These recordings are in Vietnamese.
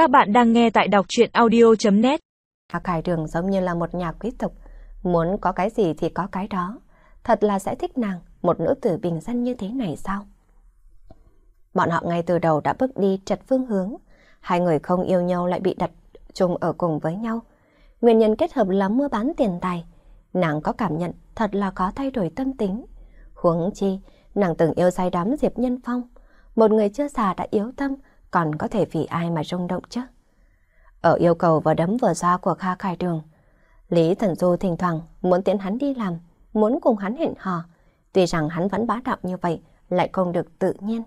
Các bạn đang nghe tại đọc chuyện audio.net à, Khải Đường giống như là một nhà quý tộc, muốn có cái gì thì có cái đó. Thật là sẽ thích nàng, một nữ tử bình dân như thế này sao? Bọn họ ngay từ đầu đã bước đi trật phương hướng, hai người không yêu nhau lại bị đặt chung ở cùng với nhau. Nguyên nhân kết hợp là mua bán tiền tài. Nàng có cảm nhận thật là có thay đổi tâm tính. Huống chi, nàng từng yêu say đắm Diệp Nhân Phong. Một người chưa già đã yếu tâm, còn có thể vì ai mà rung động chứ? Ở yêu cầu vừa đấm vừa ra của Kha Khai Đường, Lý Thần Du thỉnh thoảng muốn tiễn hắn đi làm, muốn cùng hắn hẹn hò. Tuy rằng hắn vẫn bá đạo như vậy, lại không được tự nhiên.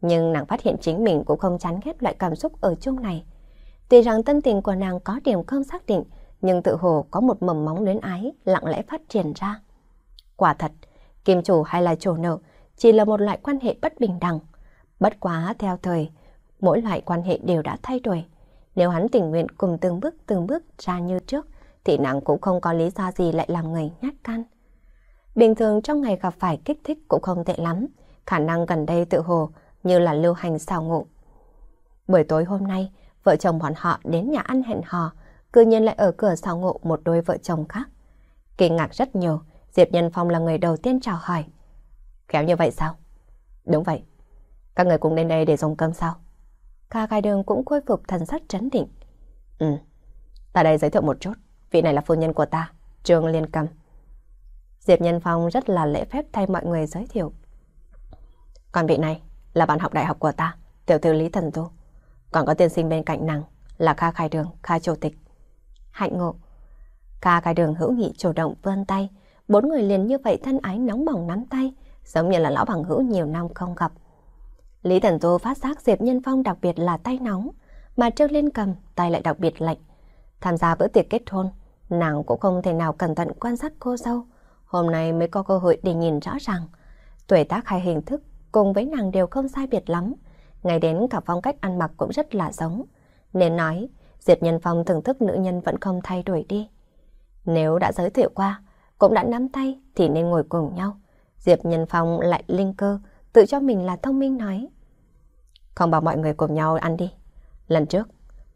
Nhưng nàng phát hiện chính mình cũng không chán ghét loại cảm xúc ở chung này. Tuy rằng tâm tình của nàng có điểm không xác định, nhưng tự hồ có một mầm móng luyến ái lặng lẽ phát triển ra. Quả thật, kim chủ hay là chủ nợ chỉ là một loại quan hệ bất bình đẳng. Bất quá theo thời, mỗi loại quan hệ đều đã thay đổi. Nếu hắn tình nguyện cùng từng bước từng bước ra như trước, thì nàng cũng không có lý do gì lại làm người nhát can. Bình thường trong ngày gặp phải kích thích cũng không tệ lắm, khả năng gần đây tự hồ như là lưu hành xào ngộ. Buổi tối hôm nay, vợ chồng bọn họ đến nhà ăn hẹn hò, cư nhiên lại ở cửa xào ngộ một đôi vợ chồng khác. Kinh ngạc rất nhiều, Diệp Nhân Phong là người đầu tiên chào hỏi. Khéo như vậy sao? Đúng vậy. Các người cùng đến đây để dùng cơm sao? Kha Khai Đường cũng khôi phục thần sắc trấn định. Ừ, ta đây giới thiệu một chút. Vị này là phu nhân của ta, Trương Liên Cầm. Diệp Nhân Phong rất là lễ phép thay mọi người giới thiệu. Còn vị này là bạn học đại học của ta, tiểu thư Lý Thần Tu. Còn có tiên sinh bên cạnh nàng là Kha Khai Đường, Kha Chủ tịch. Hạnh ngộ. Kha Khai Đường hữu nghị chủ động vươn tay, bốn người liền như vậy thân ái nóng bỏng nắm tay, giống như là lão bằng hữu nhiều năm không gặp. Lý Thần Du phát giác Diệp Nhân Phong đặc biệt là tay nóng, mà Trương Liên cầm tay lại đặc biệt lạnh. Tham gia bữa tiệc kết hôn, nàng cũng không thể nào cẩn thận quan sát cô dâu. Hôm nay mới có cơ hội để nhìn rõ ràng. Tuổi tác hay hình thức cùng với nàng đều không sai biệt lắm. Ngay đến cả phong cách ăn mặc cũng rất là giống. Nên nói, Diệp Nhân Phong thưởng thức nữ nhân vẫn không thay đổi đi. Nếu đã giới thiệu qua, cũng đã nắm tay thì nên ngồi cùng nhau. Diệp Nhân Phong lại linh cơ, tự cho mình là thông minh nói. Không bảo mọi người cùng nhau ăn đi. Lần trước,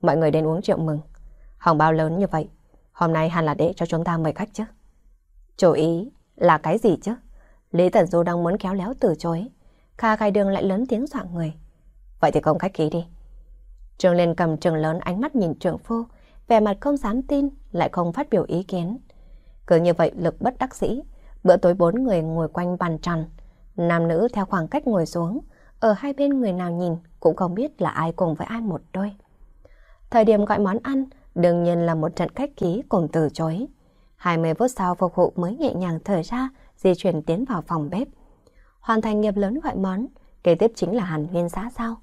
mọi người đến uống rượu mừng. Hồng bao lớn như vậy, hôm nay hẳn là để cho chúng ta mời khách chứ. Chủ ý là cái gì chứ? Lý Tần Du đang muốn kéo léo từ chối. Kha khai đường lại lớn tiếng dọa người. Vậy thì không khách khí đi. Trường lên cầm trường lớn ánh mắt nhìn trưởng phu, vẻ mặt không dám tin, lại không phát biểu ý kiến. Cứ như vậy lực bất đắc sĩ, bữa tối bốn người ngồi quanh bàn tròn. Nam nữ theo khoảng cách ngồi xuống, ở hai bên người nào nhìn cũng không biết là ai cùng với ai một đôi. Thời điểm gọi món ăn, đương nhiên là một trận cách ký cùng từ chối. 20 phút sau phục vụ mới nhẹ nhàng thở ra, di chuyển tiến vào phòng bếp. Hoàn thành nghiệp lớn gọi món, kế tiếp chính là hàn nguyên xã sao.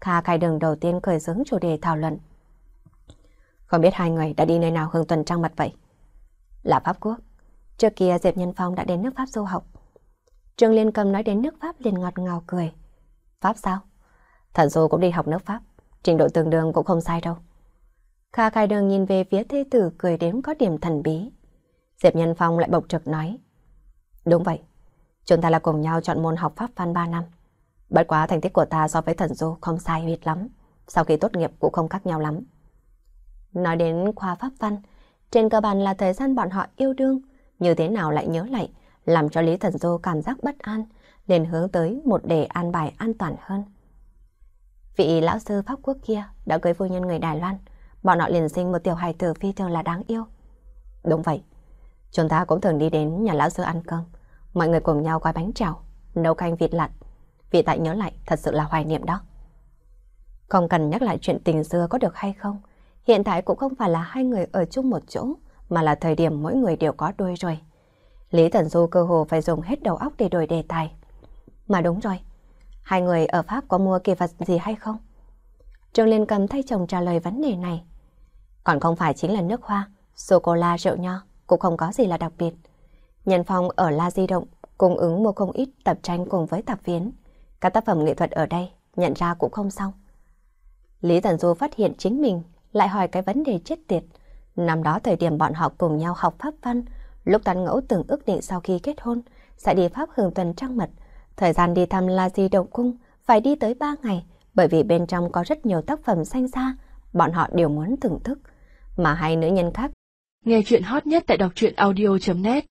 Kha khai đường đầu tiên khởi xướng chủ đề thảo luận. Không biết hai người đã đi nơi nào hương tuần trăng mặt vậy? Là Pháp Quốc. Trước kia Diệp Nhân Phong đã đến nước Pháp du học. Trương Liên Cầm nói đến nước Pháp liền ngọt ngào cười. Pháp sao? Thần Du cũng đi học nước Pháp, trình độ tương đương cũng không sai đâu. Kha khai đường nhìn về phía thế tử cười đến có điểm thần bí. Diệp Nhân Phong lại bộc trực nói. Đúng vậy, chúng ta là cùng nhau chọn môn học Pháp văn 3 năm. Bất quá thành tích của ta so với thần Du không sai biệt lắm, sau khi tốt nghiệp cũng không khác nhau lắm. Nói đến khoa Pháp văn, trên cơ bản là thời gian bọn họ yêu đương, như thế nào lại nhớ lại, làm cho Lý Thần Du cảm giác bất an, liền hướng tới một đề an bài an toàn hơn. Vị lão sư Pháp quốc kia đã cưới phu nhân người Đài Loan, bọn họ liền sinh một tiểu hài tử phi thường là đáng yêu. Đúng vậy, chúng ta cũng thường đi đến nhà lão sư ăn cơm, mọi người cùng nhau gói bánh trào, nấu canh vịt lặn. Vị tại nhớ lại thật sự là hoài niệm đó. Không cần nhắc lại chuyện tình xưa có được hay không, hiện tại cũng không phải là hai người ở chung một chỗ, mà là thời điểm mỗi người đều có đôi rồi. Lý Thần Du cơ hồ phải dùng hết đầu óc để đổi đề tài. Mà đúng rồi, hai người ở Pháp có mua kỳ vật gì hay không? Trương Liên cầm thay chồng trả lời vấn đề này. Còn không phải chính là nước hoa, sô-cô-la rượu nho, cũng không có gì là đặc biệt. Nhân phong ở La Di Động cung ứng mua không ít tập tranh cùng với tạp phiến. Các tác phẩm nghệ thuật ở đây nhận ra cũng không xong. Lý Tần Du phát hiện chính mình lại hỏi cái vấn đề chết tiệt. Năm đó thời điểm bọn họ cùng nhau học pháp văn, lúc tán ngẫu từng ước định sau khi kết hôn sẽ đi Pháp hưởng tuần trăng mật, Thời gian đi thăm La Di Động Cung phải đi tới 3 ngày, bởi vì bên trong có rất nhiều tác phẩm xanh xa bọn họ đều muốn thưởng thức, mà hai nữ nhân khác. Nghe chuyện hot nhất tại đọc truyện audio.net